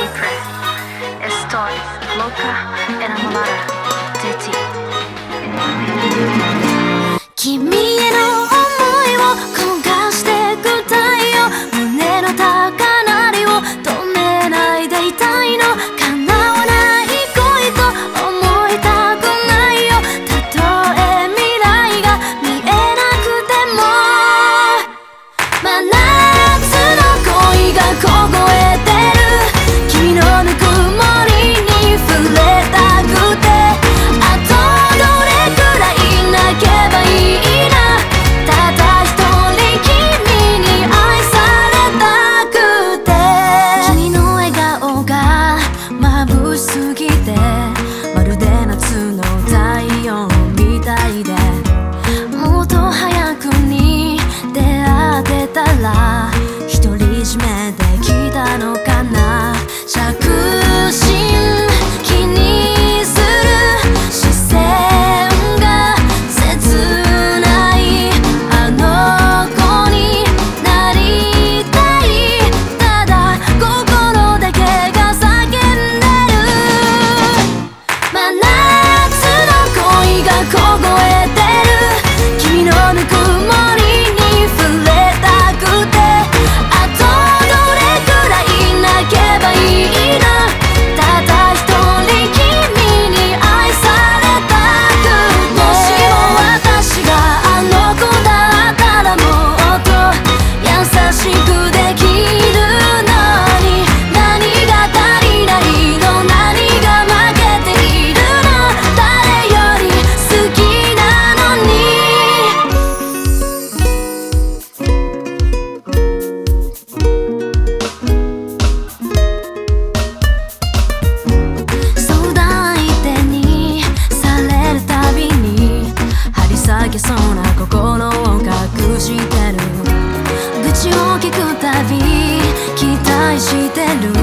siempre estoy loca, enamorada de ti. 君への くたび期待してる